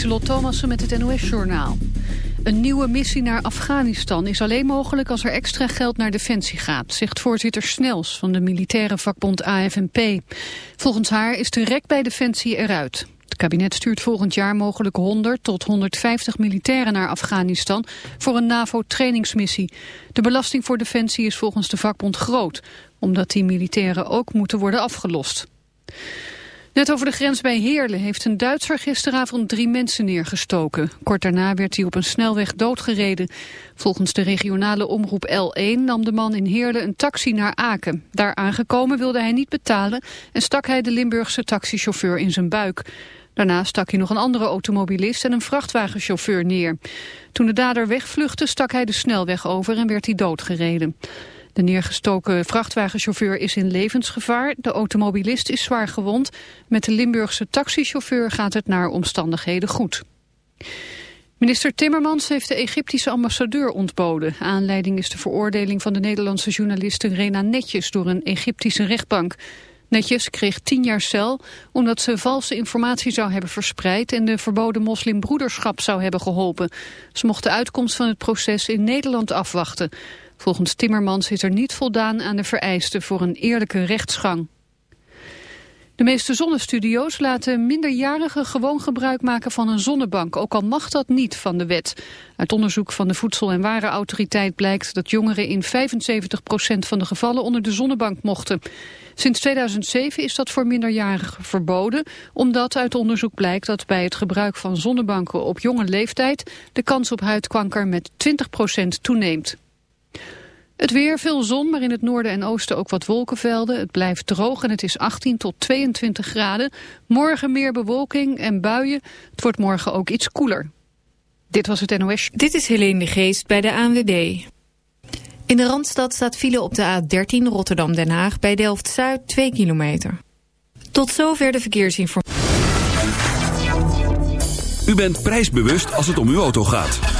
Lieselot Thomassen met het NOS-journaal. Een nieuwe missie naar Afghanistan is alleen mogelijk als er extra geld naar Defensie gaat, zegt voorzitter Snels van de militaire vakbond AFNP. Volgens haar is de rek bij Defensie eruit. Het kabinet stuurt volgend jaar mogelijk 100 tot 150 militairen naar Afghanistan voor een NAVO-trainingsmissie. De belasting voor Defensie is volgens de vakbond groot, omdat die militairen ook moeten worden afgelost. Net over de grens bij Heerlen heeft een Duitser gisteravond drie mensen neergestoken. Kort daarna werd hij op een snelweg doodgereden. Volgens de regionale omroep L1 nam de man in Heerlen een taxi naar Aken. Daar aangekomen wilde hij niet betalen en stak hij de Limburgse taxichauffeur in zijn buik. Daarna stak hij nog een andere automobilist en een vrachtwagenchauffeur neer. Toen de dader wegvluchtte stak hij de snelweg over en werd hij doodgereden. De neergestoken vrachtwagenchauffeur is in levensgevaar. De automobilist is zwaar gewond. Met de Limburgse taxichauffeur gaat het naar omstandigheden goed. Minister Timmermans heeft de Egyptische ambassadeur ontboden. Aanleiding is de veroordeling van de Nederlandse journaliste Rena Netjes door een Egyptische rechtbank. Netjes kreeg tien jaar cel omdat ze valse informatie zou hebben verspreid en de verboden moslimbroederschap zou hebben geholpen. Ze mocht de uitkomst van het proces in Nederland afwachten. Volgens Timmermans is er niet voldaan aan de vereisten voor een eerlijke rechtsgang. De meeste zonnestudio's laten minderjarigen gewoon gebruik maken van een zonnebank, ook al mag dat niet van de wet. Uit onderzoek van de Voedsel- en Warenautoriteit blijkt dat jongeren in 75% van de gevallen onder de zonnebank mochten. Sinds 2007 is dat voor minderjarigen verboden, omdat uit onderzoek blijkt dat bij het gebruik van zonnebanken op jonge leeftijd de kans op huidkanker met 20% toeneemt. Het weer, veel zon, maar in het noorden en oosten ook wat wolkenvelden. Het blijft droog en het is 18 tot 22 graden. Morgen meer bewolking en buien. Het wordt morgen ook iets koeler. Dit was het NOS. Dit is Helene de Geest bij de ANWB. In de Randstad staat file op de A13 Rotterdam-Den Haag... bij Delft-Zuid 2 kilometer. Tot zover de verkeersinformatie. U bent prijsbewust als het om uw auto gaat.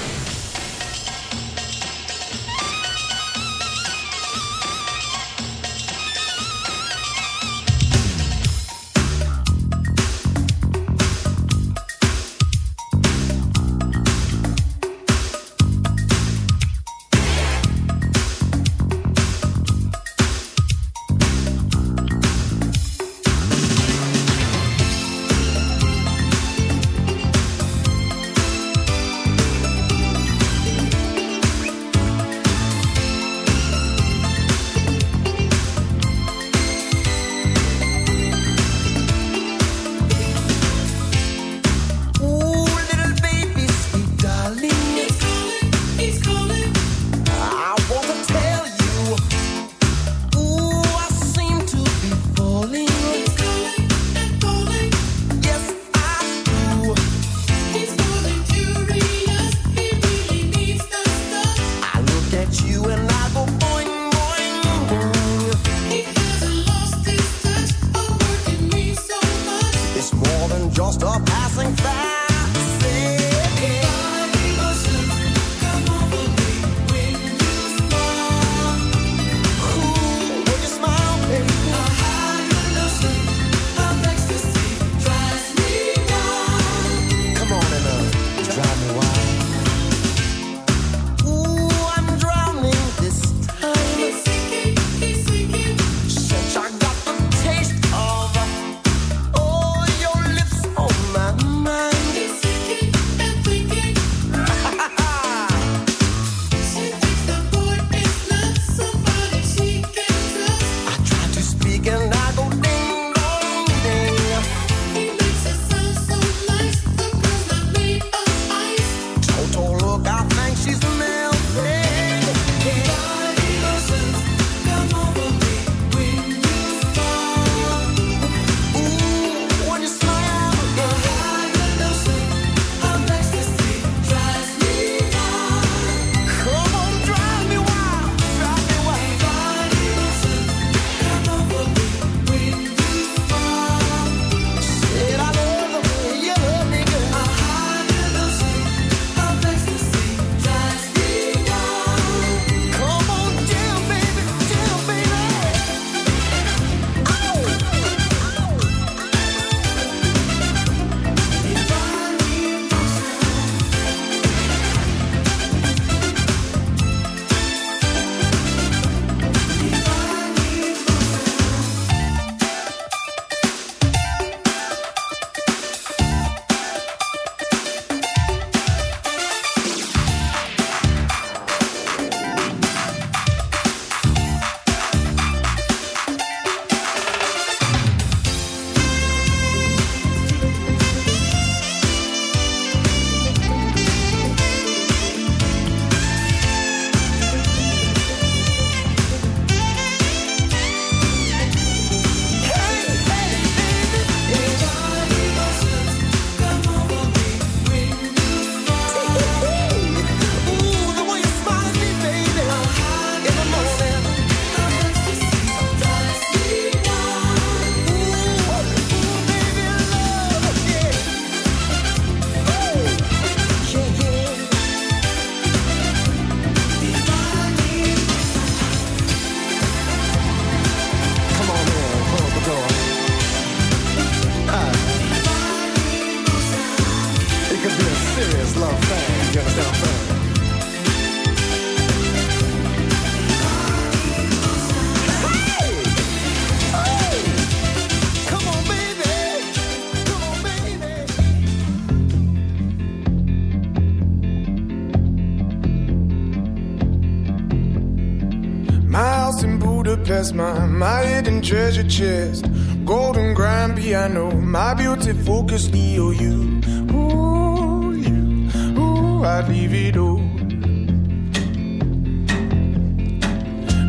treasure chest. Golden grand piano, my beauty focus, EOU. Ooh, you, ooh, I'd leave it all.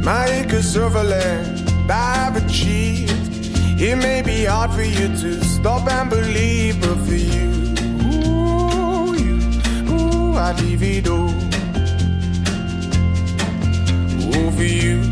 My acres of land I've achieved. It may be hard for you to stop and believe, but for you, ooh, you, ooh, I'd leave it all. Ooh, for you,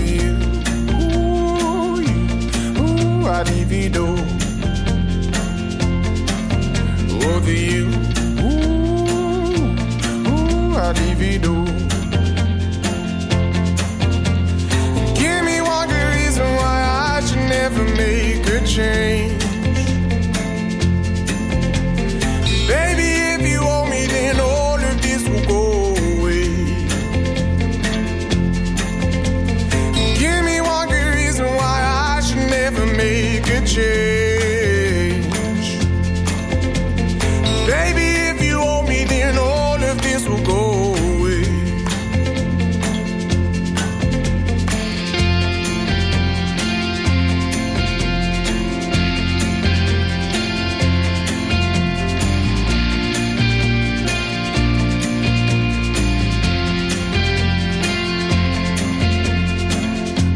I'd divido. Over you, ooh, ooh, I'd divido. Give me one good reason why I should never make a change.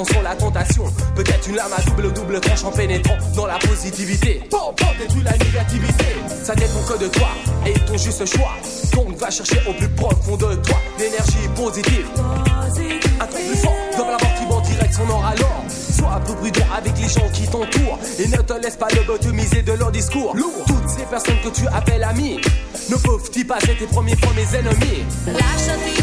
attention la tentation. Peut-être une lame à double double tranche en pénétrant dans la positivité. Bon, bon, détruis la négativité. Ça dépend que de toi et ton juste choix. Donc va chercher au plus profond de toi l'énergie positive. Un truc plus fort dans la mort qui va en direction nord alors. Sois un peu prudent avec les gens qui t'entourent et ne te laisse pas lobotomiser de leur discours. Lourd. Toutes ces personnes que tu appelles amis ne peuvent-ils pas être tes premiers premiers ennemis? Lasciati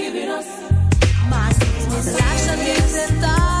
business, lasciati sentare. Positive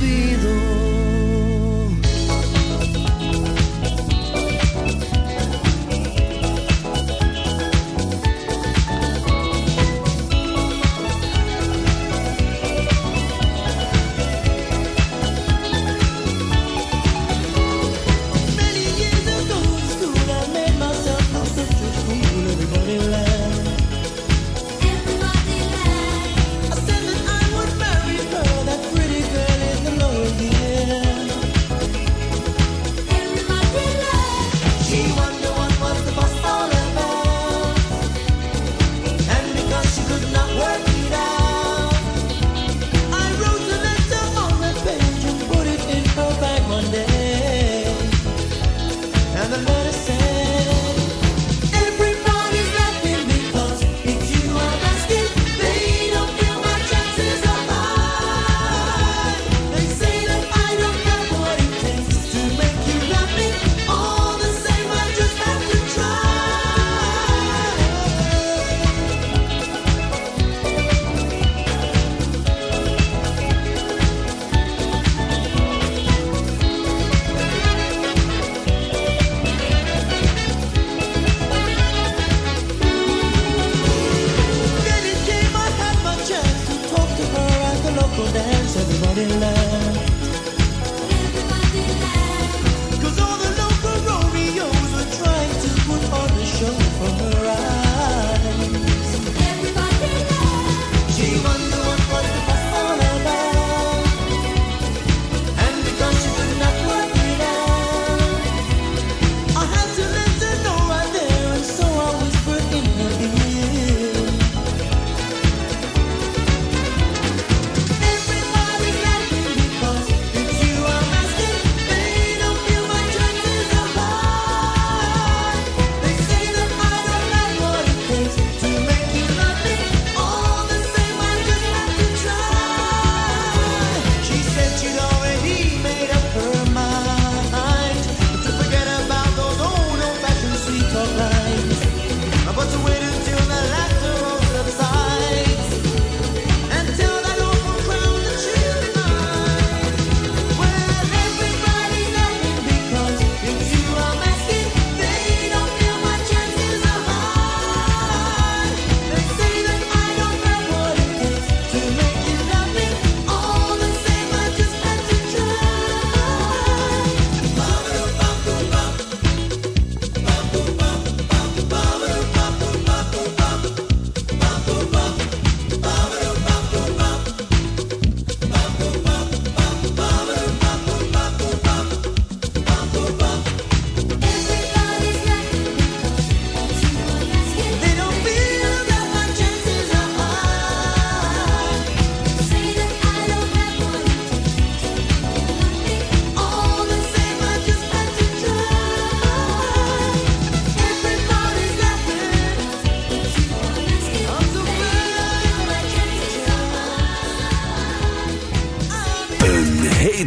Pido.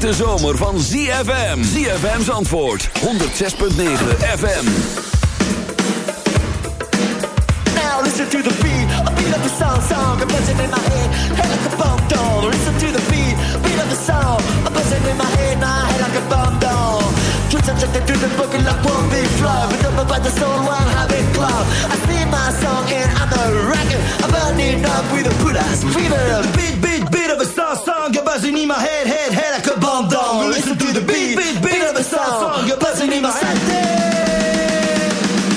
hete zomer van ZFM. ZFM's antwoord, 106.9 FM. Now listen to the beat, a beat of the song, song, a in my head, head like a bomb doll. Listen to the beat, beat of the song, a buzzing in my head, a check to the the. I sing my song and I'm a I'm burning up with a put ass fever. Buzzing in my head, head, head like a bomb doll. Listen to the beat, beat, beat of the song, a buzzing in my head.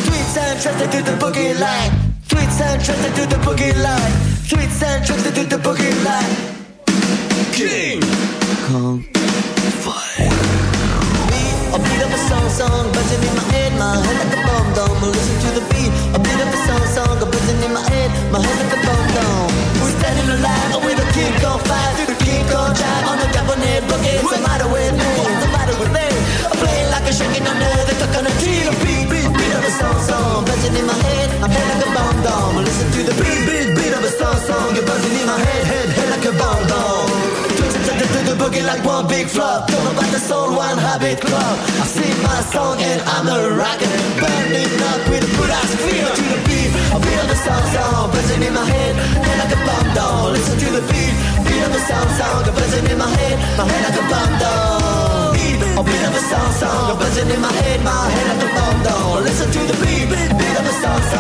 Tweets and tracks to the boogie line. Tweets and tracks to the boogie line. Tweets and tracks to the boogie line. King Kong A beat of a song, song, buzzing in my head, my head like a bomb dome. Listen to the beat, a beat of a song, song, buzzing in my head, my head like a bomb dome. Standing alive with a kick on fire, through the kick on drive on the Japanese boogie. What's the matter with me? What's the matter with me? I'm playing like a shaking under the coconut tree. The beat, beat, beat of a song, song, buzzing in my head, my head like a bomb dome. Listen to the beat, beat, beat of a song, song, you're buzzing in my head, head, head like a bomb dome. The, boogie like one big flop. Don't know about the soul, one habit club. I sing my song and I'm a rocker. Burning up with ass feel to the beat. I feel the sound sound buzzing in my head, head like a bomb down. Listen to the beat, beat of the sound sound buzzing in my head, my head like a bomb down. A beat of a sound sound buzzing in my head, my head like a bomb down. Listen to the beat, beat of a sound sound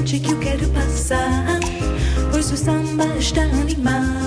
noite que eu quero passar, pois o samba está animado.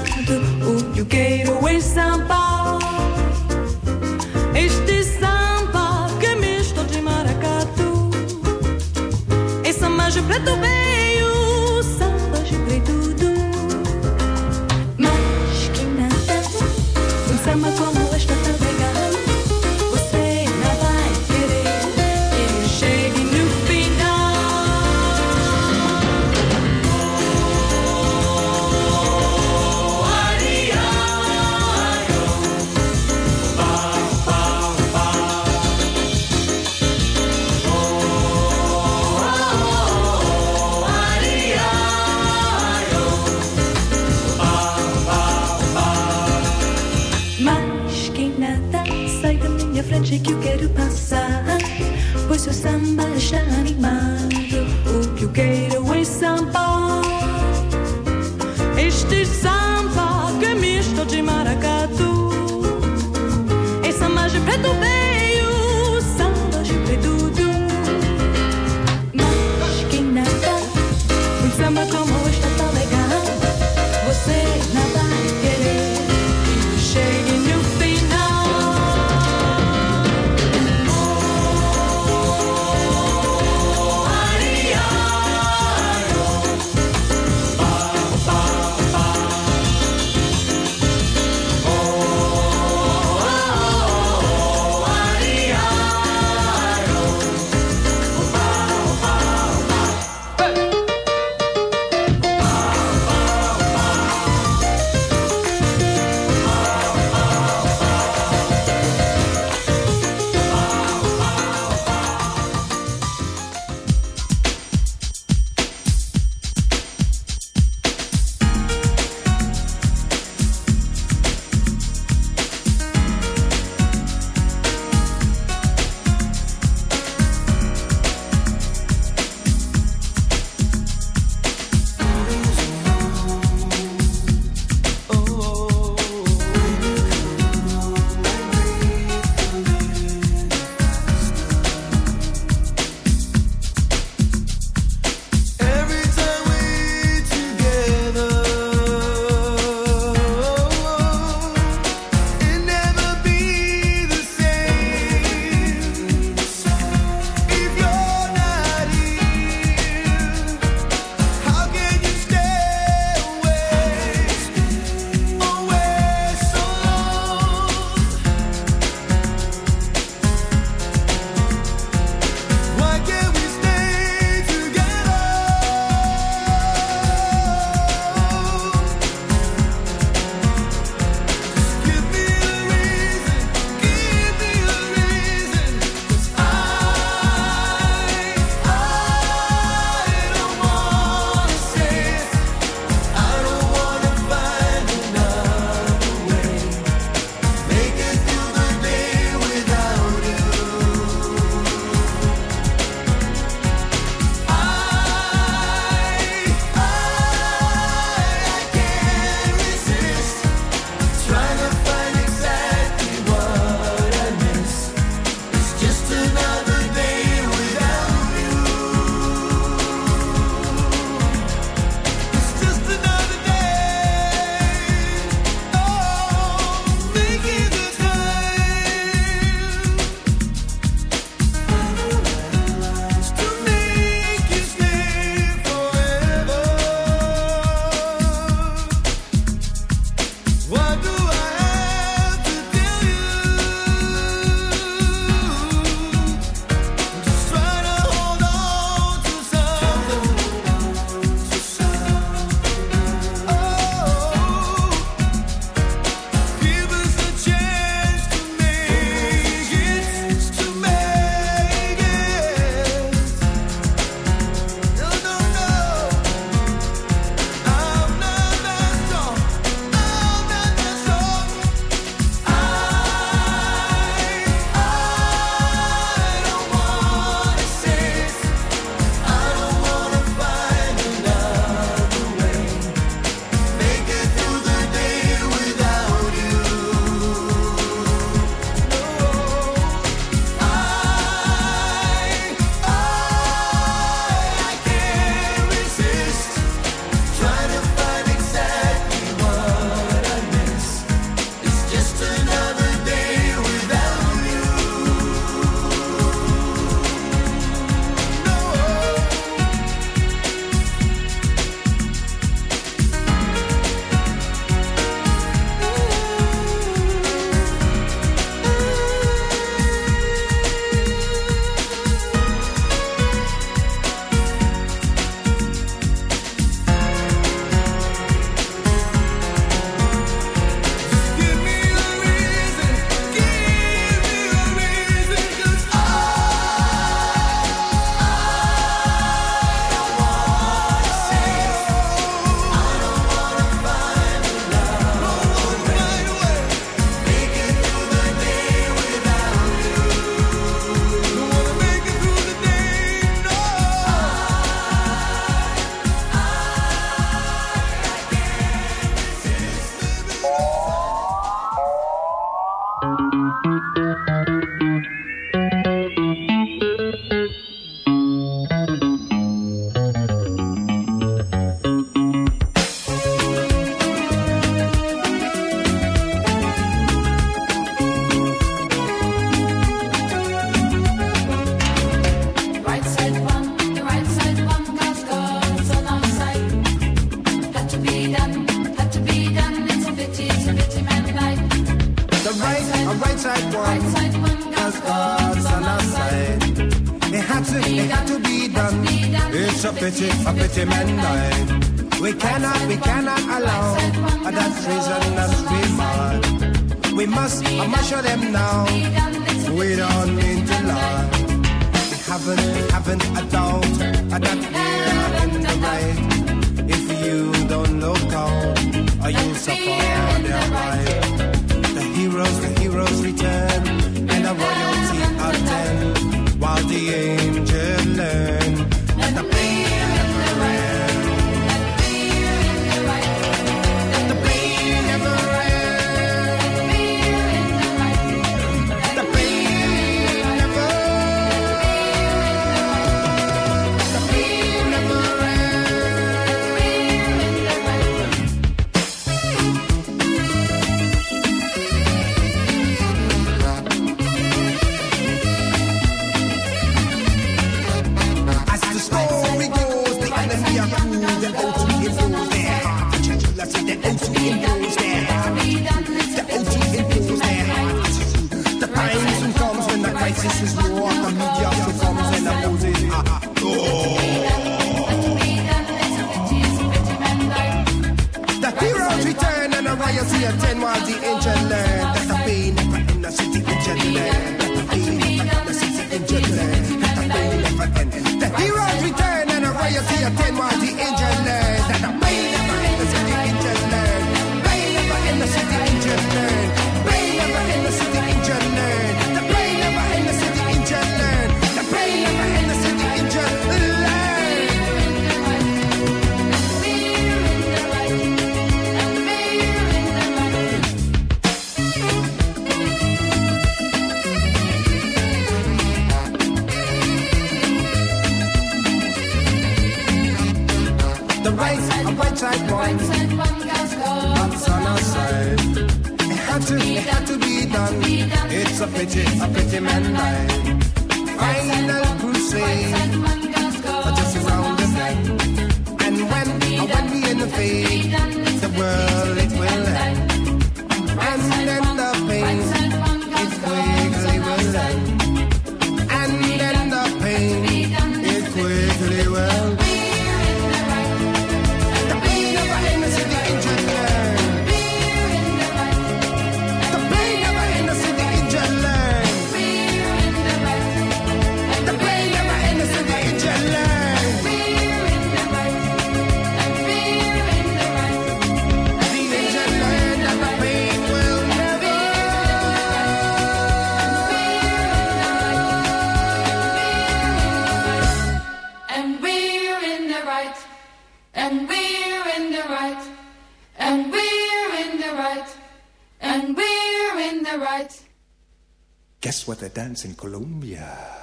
Dance en Colombia.